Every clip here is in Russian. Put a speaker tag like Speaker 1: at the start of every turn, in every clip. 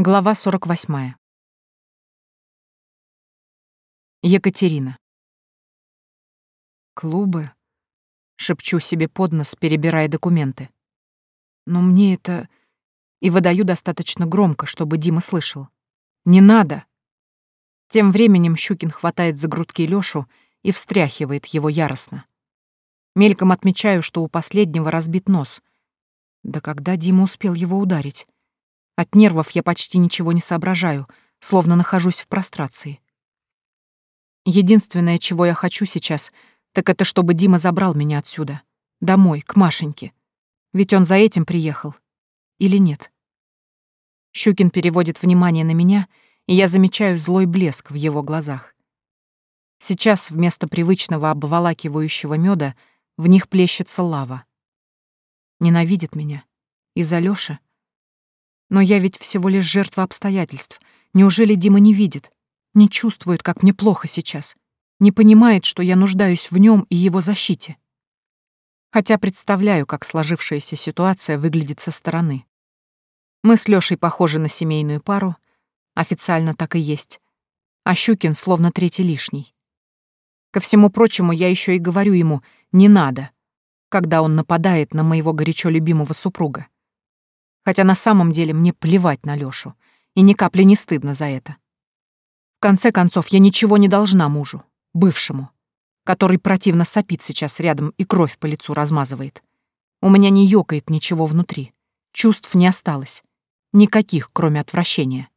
Speaker 1: Глава 48. Екатерина. «Клубы?» — шепчу себе под нос, перебирая документы. «Но мне это...» И выдаю достаточно громко, чтобы Дима слышал. «Не надо!» Тем временем Щукин хватает за грудки Лёшу и встряхивает его яростно. Мельком отмечаю, что у последнего разбит нос. Да когда Дима успел его ударить? От нервов я почти ничего не соображаю, словно нахожусь в прострации. Единственное, чего я хочу сейчас, так это чтобы Дима забрал меня отсюда. Домой, к Машеньке. Ведь он за этим приехал. Или нет? Щукин переводит внимание на меня, и я замечаю злой блеск в его глазах. Сейчас вместо привычного обволакивающего меда в них плещется лава. Ненавидит меня. Из-за Лёши — но я ведь всего лишь жертва обстоятельств. Неужели Дима не видит? Не чувствует, как мне плохо сейчас? Не понимает, что я нуждаюсь в нем и его защите? Хотя представляю, как сложившаяся ситуация выглядит со стороны. Мы с Лёшей похожи на семейную пару. Официально так и есть. А Щукин словно третий лишний. Ко всему прочему, я еще и говорю ему «не надо», когда он нападает на моего горячо любимого супруга хотя на самом деле мне плевать на Лёшу, и ни капли не стыдно за это. В конце концов, я ничего не должна мужу, бывшему, который противно сопит сейчас рядом и кровь по лицу размазывает. У меня не ёкает ничего внутри, чувств не осталось, никаких, кроме отвращения.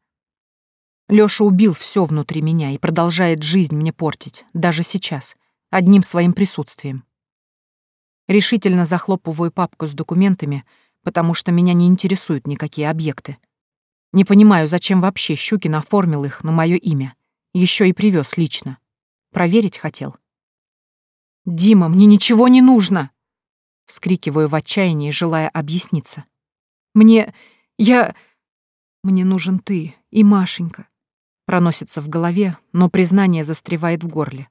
Speaker 1: Лёша убил всё внутри меня и продолжает жизнь мне портить, даже сейчас, одним своим присутствием. Решительно захлопываю папку с документами — потому что меня не интересуют никакие объекты. Не понимаю, зачем вообще Щукин оформил их на мое имя. Еще и привез лично. Проверить хотел. «Дима, мне ничего не нужно!» Вскрикиваю в отчаянии, желая объясниться. «Мне... я... мне нужен ты и Машенька». Проносится в голове, но признание застревает в горле.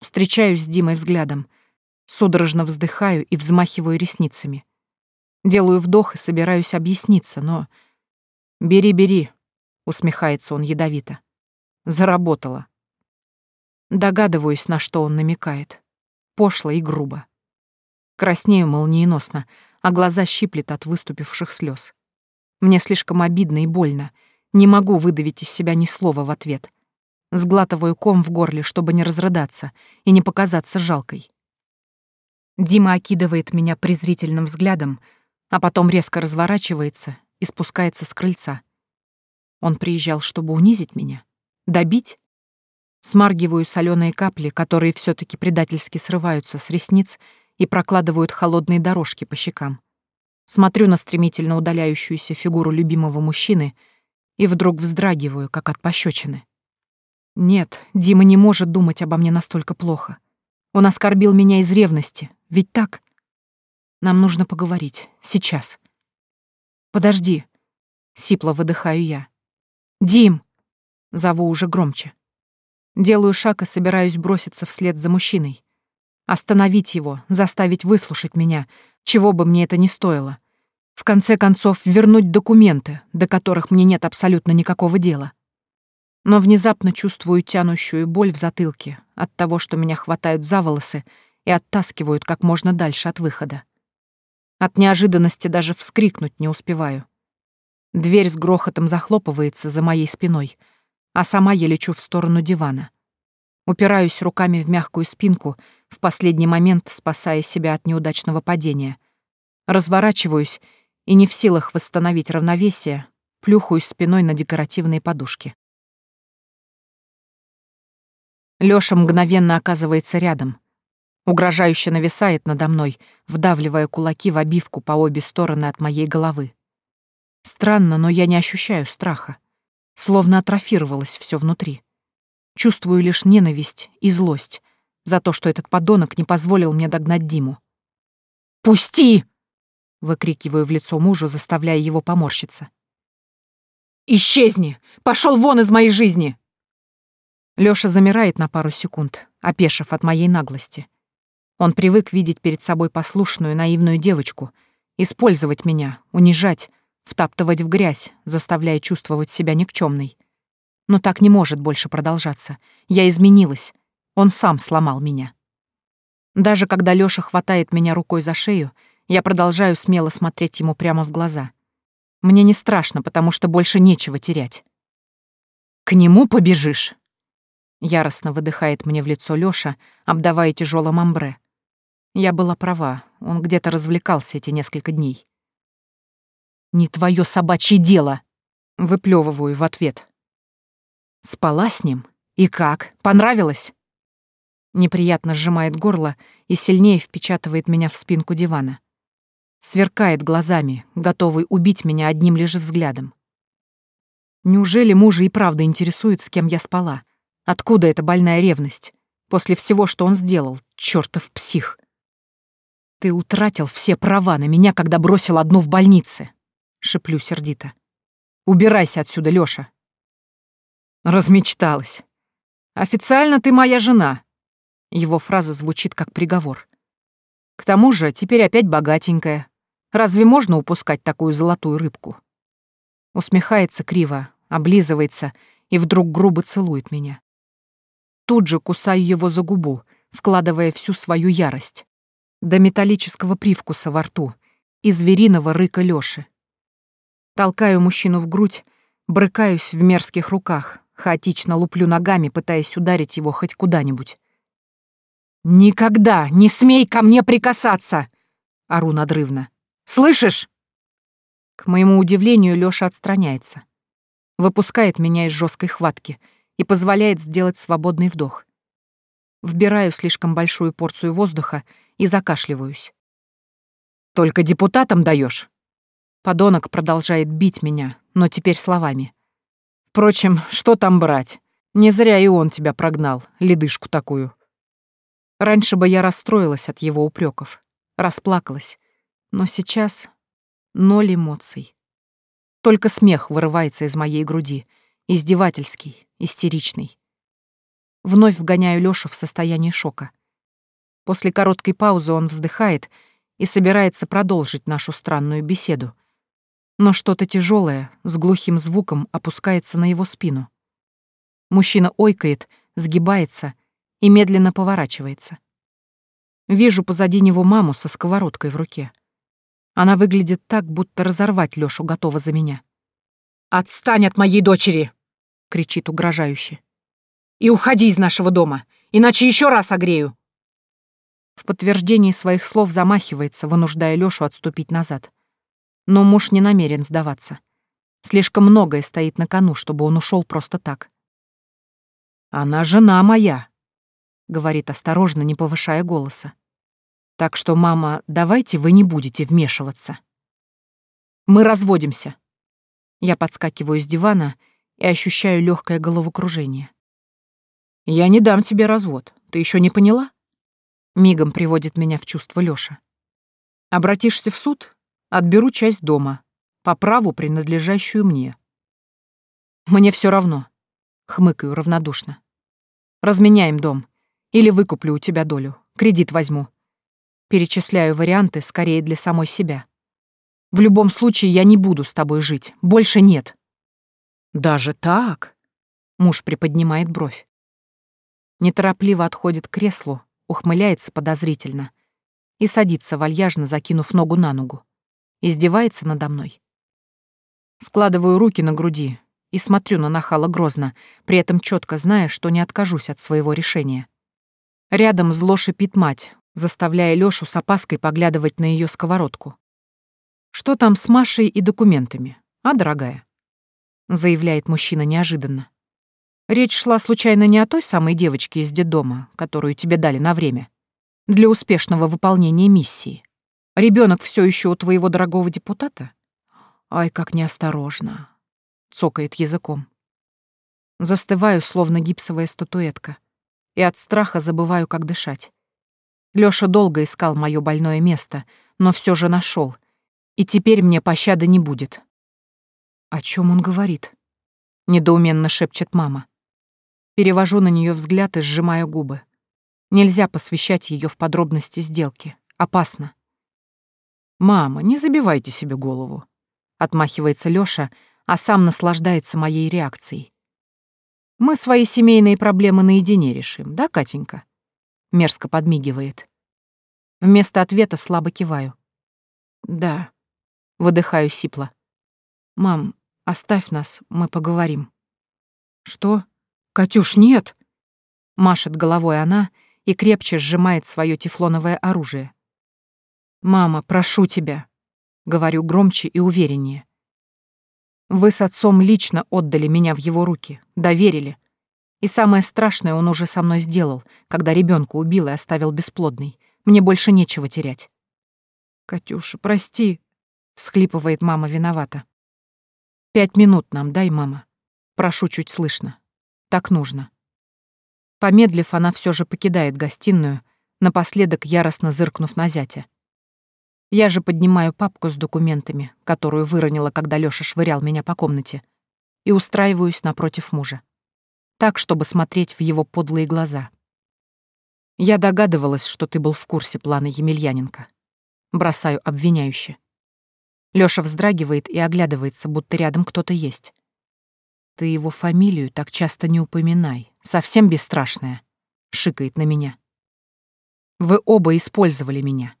Speaker 1: Встречаюсь с Димой взглядом. Судорожно вздыхаю и взмахиваю ресницами. Делаю вдох и собираюсь объясниться, но... «Бери, бери», — усмехается он ядовито. «Заработала». Догадываюсь, на что он намекает. Пошло и грубо. Краснею молниеносно, а глаза щиплет от выступивших слез. Мне слишком обидно и больно. Не могу выдавить из себя ни слова в ответ. Сглатываю ком в горле, чтобы не разрыдаться и не показаться жалкой. Дима окидывает меня презрительным взглядом — а потом резко разворачивается и спускается с крыльца. Он приезжал, чтобы унизить меня, добить. Смаргиваю соленые капли, которые все таки предательски срываются с ресниц и прокладывают холодные дорожки по щекам. Смотрю на стремительно удаляющуюся фигуру любимого мужчины и вдруг вздрагиваю, как от пощечины. Нет, Дима не может думать обо мне настолько плохо. Он оскорбил меня из ревности, ведь так? Нам нужно поговорить. Сейчас. Подожди. Сипло выдыхаю я. Дим! Зову уже громче. Делаю шаг и собираюсь броситься вслед за мужчиной. Остановить его, заставить выслушать меня, чего бы мне это ни стоило. В конце концов, вернуть документы, до которых мне нет абсолютно никакого дела. Но внезапно чувствую тянущую боль в затылке от того, что меня хватают за волосы и оттаскивают как можно дальше от выхода. От неожиданности даже вскрикнуть не успеваю. Дверь с грохотом захлопывается за моей спиной, а сама я лечу в сторону дивана. Упираюсь руками в мягкую спинку, в последний момент спасая себя от неудачного падения. Разворачиваюсь и не в силах восстановить равновесие, плюхаюсь спиной на декоративные подушки. Лёша мгновенно оказывается рядом — угрожающе нависает надо мной, вдавливая кулаки в обивку по обе стороны от моей головы. Странно, но я не ощущаю страха. Словно атрофировалось все внутри. Чувствую лишь ненависть и злость за то, что этот подонок не позволил мне догнать Диму. «Пусти!» — выкрикиваю в лицо мужу, заставляя его поморщиться. «Исчезни! Пошел вон из моей жизни!» Лёша замирает на пару секунд, опешив от моей наглости. Он привык видеть перед собой послушную, наивную девочку, использовать меня, унижать, втаптывать в грязь, заставляя чувствовать себя никчемной. Но так не может больше продолжаться. Я изменилась. Он сам сломал меня. Даже когда Лёша хватает меня рукой за шею, я продолжаю смело смотреть ему прямо в глаза. Мне не страшно, потому что больше нечего терять. «К нему побежишь!» Яростно выдыхает мне в лицо Лёша, обдавая тяжелым амбре. Я была права, он где-то развлекался эти несколько дней. «Не твое собачье дело!» — выплевываю в ответ. «Спала с ним? И как? Понравилось?» Неприятно сжимает горло и сильнее впечатывает меня в спинку дивана. Сверкает глазами, готовый убить меня одним лишь взглядом. Неужели мужа и правда интересует, с кем я спала? Откуда эта больная ревность? После всего, что он сделал, чертов псих. «Ты утратил все права на меня, когда бросил одну в больнице!» — шеплю сердито. «Убирайся отсюда, Лёша!» Размечталась. «Официально ты моя жена!» Его фраза звучит как приговор. «К тому же теперь опять богатенькая. Разве можно упускать такую золотую рыбку?» Усмехается криво, облизывается и вдруг грубо целует меня. Тут же кусаю его за губу, вкладывая всю свою ярость до металлического привкуса во рту и звериного рыка Лёши. Толкаю мужчину в грудь, брыкаюсь в мерзких руках, хаотично луплю ногами, пытаясь ударить его хоть куда-нибудь. «Никогда не смей ко мне прикасаться!» — ору надрывно. «Слышишь?» К моему удивлению, Лёша отстраняется. Выпускает меня из жесткой хватки и позволяет сделать свободный вдох. Вбираю слишком большую порцию воздуха — и закашливаюсь. «Только депутатам даешь. Подонок продолжает бить меня, но теперь словами. «Впрочем, что там брать? Не зря и он тебя прогнал, ледышку такую». Раньше бы я расстроилась от его упреков, расплакалась. Но сейчас ноль эмоций. Только смех вырывается из моей груди, издевательский, истеричный. Вновь вгоняю Лёшу в состояние шока. После короткой паузы он вздыхает и собирается продолжить нашу странную беседу. Но что-то тяжелое с глухим звуком опускается на его спину. Мужчина ойкает, сгибается и медленно поворачивается. Вижу позади него маму со сковородкой в руке. Она выглядит так, будто разорвать Лёшу готова за меня. «Отстань от моей дочери!» — кричит угрожающе. «И уходи из нашего дома, иначе еще раз огрею!» В подтверждении своих слов замахивается, вынуждая Лёшу отступить назад. Но муж не намерен сдаваться. Слишком многое стоит на кону, чтобы он ушел просто так. «Она жена моя», — говорит осторожно, не повышая голоса. «Так что, мама, давайте вы не будете вмешиваться». «Мы разводимся». Я подскакиваю с дивана и ощущаю легкое головокружение. «Я не дам тебе развод. Ты еще не поняла?» Мигом приводит меня в чувство Лёша. Обратишься в суд, отберу часть дома, по праву принадлежащую мне. Мне всё равно, хмыкаю равнодушно. Разменяем дом. Или выкуплю у тебя долю, кредит возьму. Перечисляю варианты скорее для самой себя. В любом случае я не буду с тобой жить, больше нет. Даже так? Муж приподнимает бровь. Неторопливо отходит к креслу, ухмыляется подозрительно и садится, вальяжно закинув ногу на ногу. Издевается надо мной. Складываю руки на груди и смотрю на нахала грозно, при этом четко зная, что не откажусь от своего решения. Рядом зло шипит мать, заставляя Лёшу с опаской поглядывать на ее сковородку. «Что там с Машей и документами, а, дорогая?» — заявляет мужчина неожиданно. Речь шла случайно не о той самой девочке из детдома, которую тебе дали на время, для успешного выполнения миссии. Ребенок все еще у твоего дорогого депутата? Ай, как неосторожно. Цокает языком. Застываю, словно гипсовая статуэтка, и от страха забываю, как дышать. Лёша долго искал мое больное место, но все же нашел, и теперь мне пощады не будет. О чем он говорит? Недоуменно шепчет мама. Перевожу на нее взгляд и сжимаю губы. Нельзя посвящать ее в подробности сделки. Опасно. «Мама, не забивайте себе голову», — отмахивается Лёша, а сам наслаждается моей реакцией. «Мы свои семейные проблемы наедине решим, да, Катенька?» Мерзко подмигивает. Вместо ответа слабо киваю. «Да», — выдыхаю сипло. «Мам, оставь нас, мы поговорим». «Что?» «Катюш, нет!» Машет головой она и крепче сжимает свое тефлоновое оружие. «Мама, прошу тебя!» Говорю громче и увереннее. «Вы с отцом лично отдали меня в его руки, доверили. И самое страшное он уже со мной сделал, когда ребенка убил и оставил бесплодный. Мне больше нечего терять». «Катюша, прости!» — всхлипывает мама виновата. «Пять минут нам дай, мама. Прошу чуть слышно» так нужно. Помедлив, она все же покидает гостиную, напоследок яростно зыркнув на зятя. Я же поднимаю папку с документами, которую выронила, когда Лёша швырял меня по комнате, и устраиваюсь напротив мужа. Так, чтобы смотреть в его подлые глаза. Я догадывалась, что ты был в курсе плана Емельяненко. Бросаю обвиняюще. Лёша вздрагивает и оглядывается, будто рядом кто-то есть. «Ты его фамилию так часто не упоминай, совсем бесстрашная», — шикает на меня. «Вы оба использовали меня.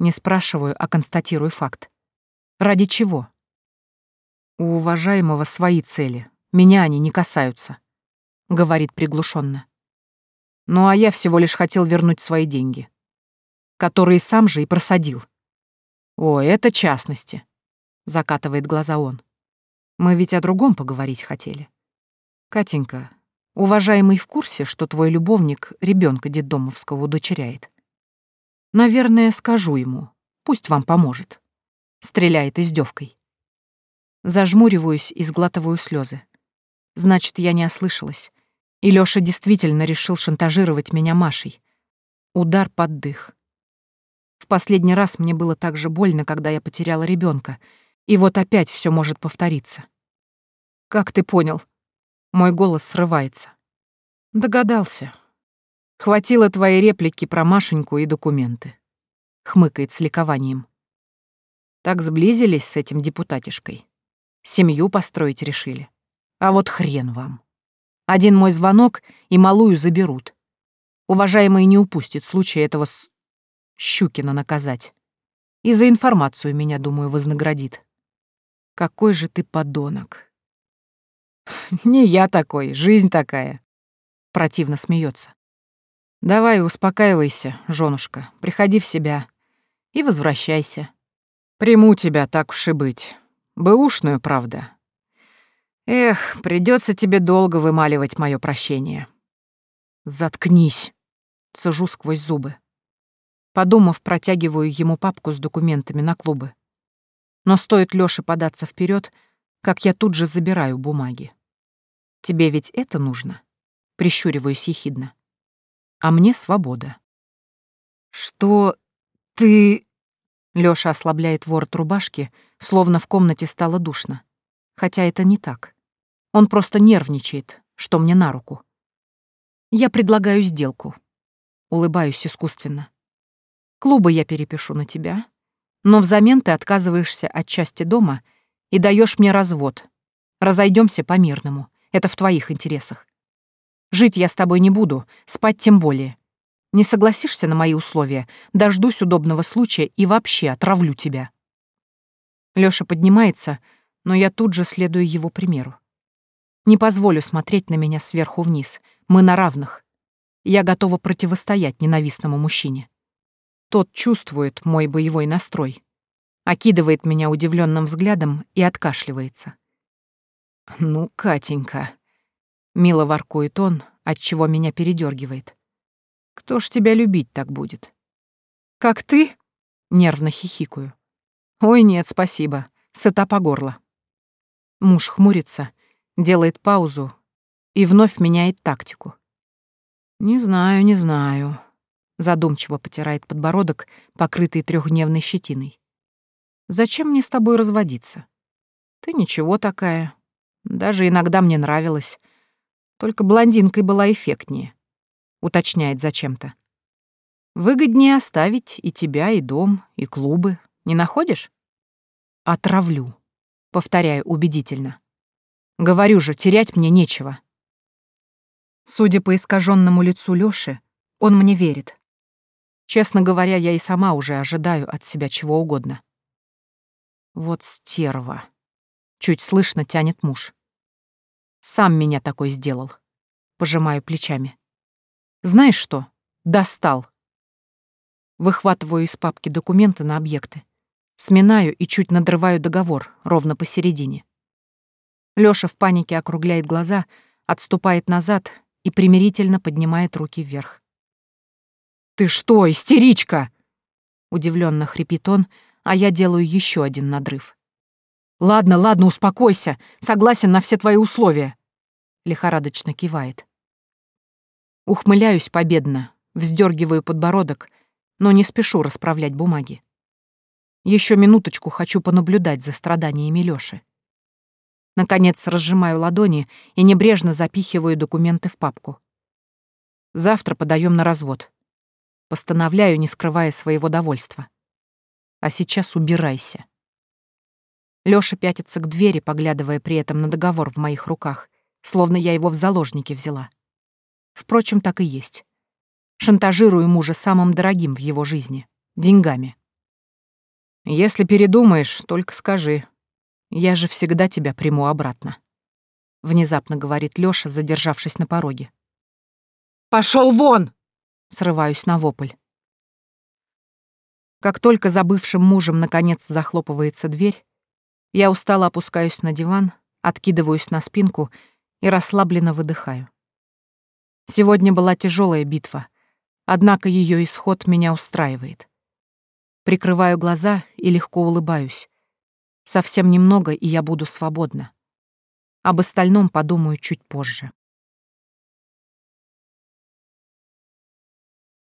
Speaker 1: Не спрашиваю, а констатирую факт. Ради чего?» «У уважаемого свои цели. Меня они не касаются», — говорит приглушенно. «Ну а я всего лишь хотел вернуть свои деньги, которые сам же и просадил». «О, это частности», — закатывает глаза он. Мы ведь о другом поговорить хотели. Катенька, уважаемый в курсе, что твой любовник ребенка детдомовского удочеряет? Наверное, скажу ему, пусть вам поможет. Стреляет издевкой. Зажмуриваюсь и сглатываю слезы. Значит, я не ослышалась. И Лёша действительно решил шантажировать меня Машей. Удар под дых. В последний раз мне было так же больно, когда я потеряла ребенка, и вот опять все может повториться. «Как ты понял?» Мой голос срывается. «Догадался. Хватило твоей реплики про Машеньку и документы», — хмыкает с ликованием. Так сблизились с этим депутатишкой. Семью построить решили. А вот хрен вам. Один мой звонок, и малую заберут. Уважаемый не упустит случая этого с... Щукина наказать. И за информацию меня, думаю, вознаградит. Какой же ты подонок. Не я такой, жизнь такая. Противно смеется. Давай, успокаивайся, жёнушка, приходи в себя и возвращайся. Приму тебя, так уж и быть. Бэушную, правда. Эх, придется тебе долго вымаливать мое прощение. Заткнись, цежу сквозь зубы. Подумав, протягиваю ему папку с документами на клубы. Но стоит Лёше податься вперед, как я тут же забираю бумаги. «Тебе ведь это нужно?» — прищуриваюсь ехидно. «А мне свобода». «Что ты...» Лёша ослабляет ворот рубашки, словно в комнате стало душно. Хотя это не так. Он просто нервничает, что мне на руку. Я предлагаю сделку. Улыбаюсь искусственно. Клубы я перепишу на тебя, но взамен ты отказываешься от части дома и даешь мне развод. Разойдемся по-мирному. Это в твоих интересах. Жить я с тобой не буду, спать тем более. Не согласишься на мои условия, дождусь удобного случая и вообще отравлю тебя. Лёша поднимается, но я тут же следую его примеру. Не позволю смотреть на меня сверху вниз. Мы на равных. Я готова противостоять ненавистному мужчине. Тот чувствует мой боевой настрой окидывает меня удивленным взглядом и откашливается. «Ну, Катенька», — мило воркует он, отчего меня передергивает. «Кто ж тебя любить так будет?» «Как ты?» — нервно хихикаю. «Ой, нет, спасибо. Сыта по горло». Муж хмурится, делает паузу и вновь меняет тактику. «Не знаю, не знаю», — задумчиво потирает подбородок, покрытый трехдневной щетиной. Зачем мне с тобой разводиться? Ты ничего такая. Даже иногда мне нравилась. Только блондинкой была эффектнее. Уточняет зачем-то. Выгоднее оставить и тебя, и дом, и клубы. Не находишь? Отравлю. Повторяю убедительно. Говорю же, терять мне нечего. Судя по искаженному лицу Лёши, он мне верит. Честно говоря, я и сама уже ожидаю от себя чего угодно. Вот стерва. Чуть слышно тянет муж. Сам меня такой сделал. Пожимаю плечами. Знаешь что? Достал. Выхватываю из папки документы на объекты. Сминаю и чуть надрываю договор, ровно посередине. Лёша в панике округляет глаза, отступает назад и примирительно поднимает руки вверх. «Ты что, истеричка?» Удивлённо хрипит он, а я делаю еще один надрыв. «Ладно, ладно, успокойся. Согласен на все твои условия», — лихорадочно кивает. Ухмыляюсь победно, вздергиваю подбородок, но не спешу расправлять бумаги. Еще минуточку хочу понаблюдать за страданиями Лёши. Наконец разжимаю ладони и небрежно запихиваю документы в папку. Завтра подаем на развод. Постановляю, не скрывая своего довольства. А сейчас убирайся. Лёша пятится к двери, поглядывая при этом на договор в моих руках, словно я его в заложники взяла. Впрочем, так и есть. Шантажирую мужа самым дорогим в его жизни — деньгами. «Если передумаешь, только скажи. Я же всегда тебя приму обратно», — внезапно говорит Лёша, задержавшись на пороге. «Пошёл вон!» — срываюсь на вопль. Как только за бывшим мужем наконец захлопывается дверь, я устало опускаюсь на диван, откидываюсь на спинку и расслабленно выдыхаю. Сегодня была тяжелая битва, однако ее исход меня устраивает. Прикрываю глаза и легко улыбаюсь. Совсем немного, и я буду свободна. Об остальном подумаю чуть позже.